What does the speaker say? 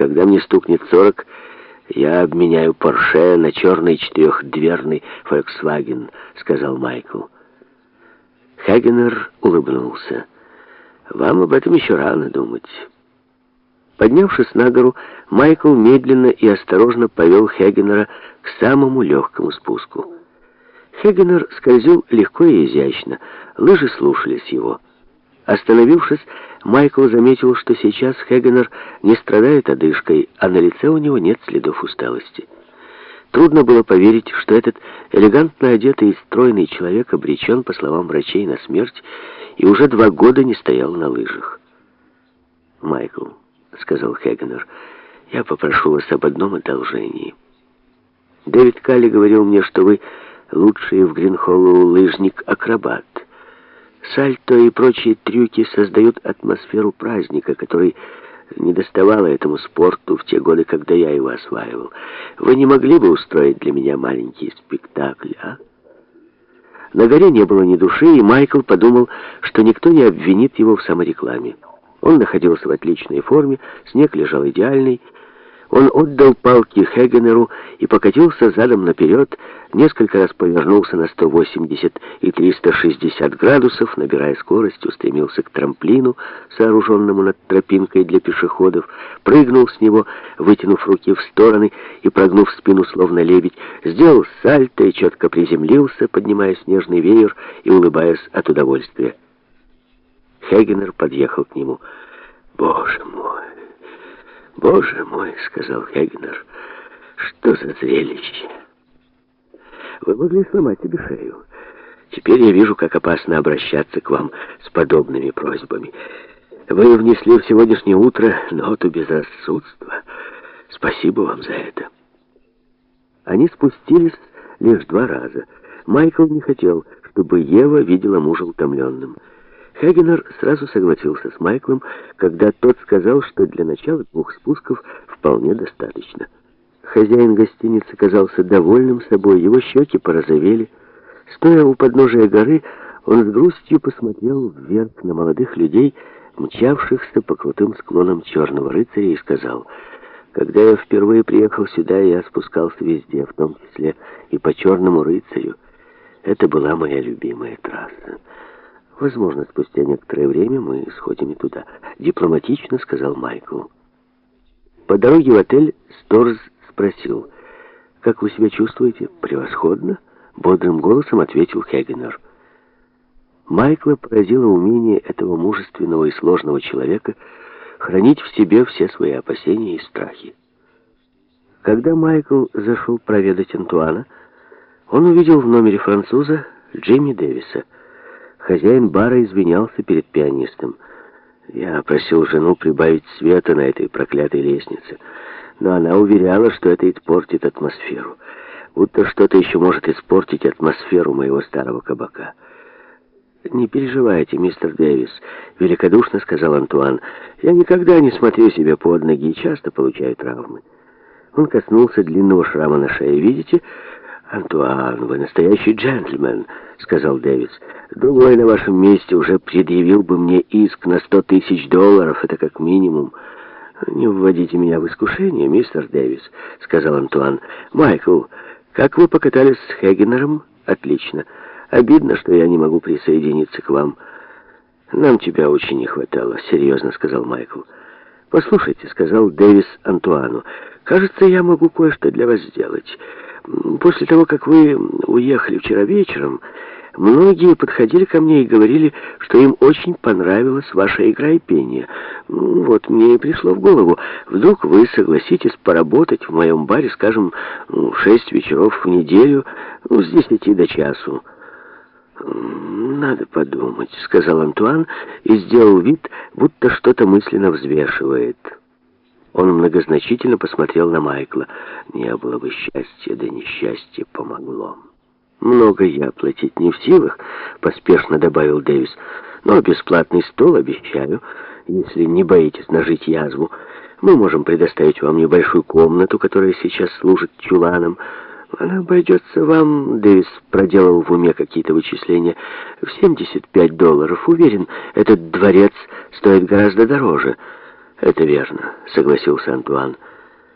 Когда мне стукнет сорок, я обменяю Порше на черный четырехдверный Volkswagen, сказал Майкл. Хагенер улыбнулся. Вам об этом еще рано думать. Поднявшись на гору, Майкл медленно и осторожно повел Хегенера к самому легкому спуску. Хегенер скользил легко и изящно, лыжи слушались его. Остановившись, Майкл заметил, что сейчас Хегенер не страдает одышкой, а на лице у него нет следов усталости. Трудно было поверить, что этот элегантно одетый и стройный человек обречен, по словам врачей, на смерть и уже два года не стоял на лыжах. «Майкл», — сказал Хегенер, — «я попрошу вас об одном одолжении. Дэвид Калли говорил мне, что вы лучший в Гринхоллоу лыжник-акробат. Сальто и прочие трюки создают атмосферу праздника, который не доставало этому спорту в те годы, когда я его осваивал. Вы не могли бы устроить для меня маленький спектакль, а? На горе не было ни души, и Майкл подумал, что никто не обвинит его в саморекламе. Он находился в отличной форме, снег лежал идеальный, он отдал палки Хегенеру и покатился задом наперед, несколько раз повернулся на 180 и 360 градусов, набирая скорость, устремился к трамплину, сооруженному над тропинкой для пешеходов, прыгнул с него, вытянув руки в стороны и прогнув спину, словно лебедь, сделал сальто и четко приземлился, поднимая снежный веер и улыбаясь от удовольствия. Хегенер подъехал к нему. «Боже мой!» «Боже мой!» — сказал Хегнер. «Что за зрелище!» «Вы могли сломать себе шею. Теперь я вижу, как опасно обращаться к вам с подобными просьбами. Вы внесли в сегодняшнее утро ноту безрассудства. Спасибо вам за это». Они спустились лишь два раза. Майкл не хотел, чтобы Ева видела мужа утомленным. Хагенер сразу согласился с Майклом, когда тот сказал, что для начала двух спусков вполне достаточно. Хозяин гостиницы казался довольным собой, его щеки порозовели. Стоя у подножия горы, он с грустью посмотрел вверх на молодых людей, мчавшихся по крутым склонам черного рыцаря, и сказал, «Когда я впервые приехал сюда, я спускался везде, в том числе и по черному рыцарю. Это была моя любимая трасса». Возможно, спустя некоторое время мы сходим и туда. Дипломатично сказал Майкл. По дороге в отель Сторз спросил, «Как вы себя чувствуете?» «Превосходно», — бодрым голосом ответил Хегенер. Майкла поразило умение этого мужественного и сложного человека хранить в себе все свои опасения и страхи. Когда Майкл зашел проведать Антуана, он увидел в номере француза Джимми Дэвиса — Хозяин бара извинялся перед пианистом. Я просил жену прибавить света на этой проклятой лестнице, но она уверяла, что это испортит атмосферу. Будто что-то еще может испортить атмосферу моего старого кабака. «Не переживайте, мистер Дэвис», — великодушно сказал Антуан. «Я никогда не смотрю себе под ноги и часто получаю травмы». Он коснулся длинного шрама на шее. «Видите, «Антуан, вы настоящий джентльмен», — сказал Дэвис. «Другой на вашем месте уже предъявил бы мне иск на сто тысяч долларов, это как минимум». «Не вводите меня в искушение, мистер Дэвис», — сказал Антуан. «Майкл, как вы покатались с Хегенером?» «Отлично. Обидно, что я не могу присоединиться к вам». «Нам тебя очень не хватало», — серьезно сказал Майкл. «Послушайте», — сказал Дэвис Антуану, — «кажется, я могу кое-что для вас сделать». После того, как вы уехали вчера вечером, многие подходили ко мне и говорили, что им очень понравилась ваша игра и пение. Вот мне и пришло в голову, вдруг вы согласитесь поработать в моем баре, скажем, шесть вечеров в неделю, ну, с десяти до часу. «Надо подумать», — сказал Антуан и сделал вид, будто что-то мысленно взвешивает. Он многозначительно посмотрел на Майкла. «Не было бы счастья, да несчастье помогло». «Много я платить не в силах», — поспешно добавил Дэвис. «Но бесплатный стол обещаю, если не боитесь нажить язву. Мы можем предоставить вам небольшую комнату, которая сейчас служит чуланом. Она обойдется вам...» Дэвис проделал в уме какие-то вычисления. «В 75 долларов. Уверен, этот дворец стоит гораздо дороже». «Это верно», — согласился Антуан.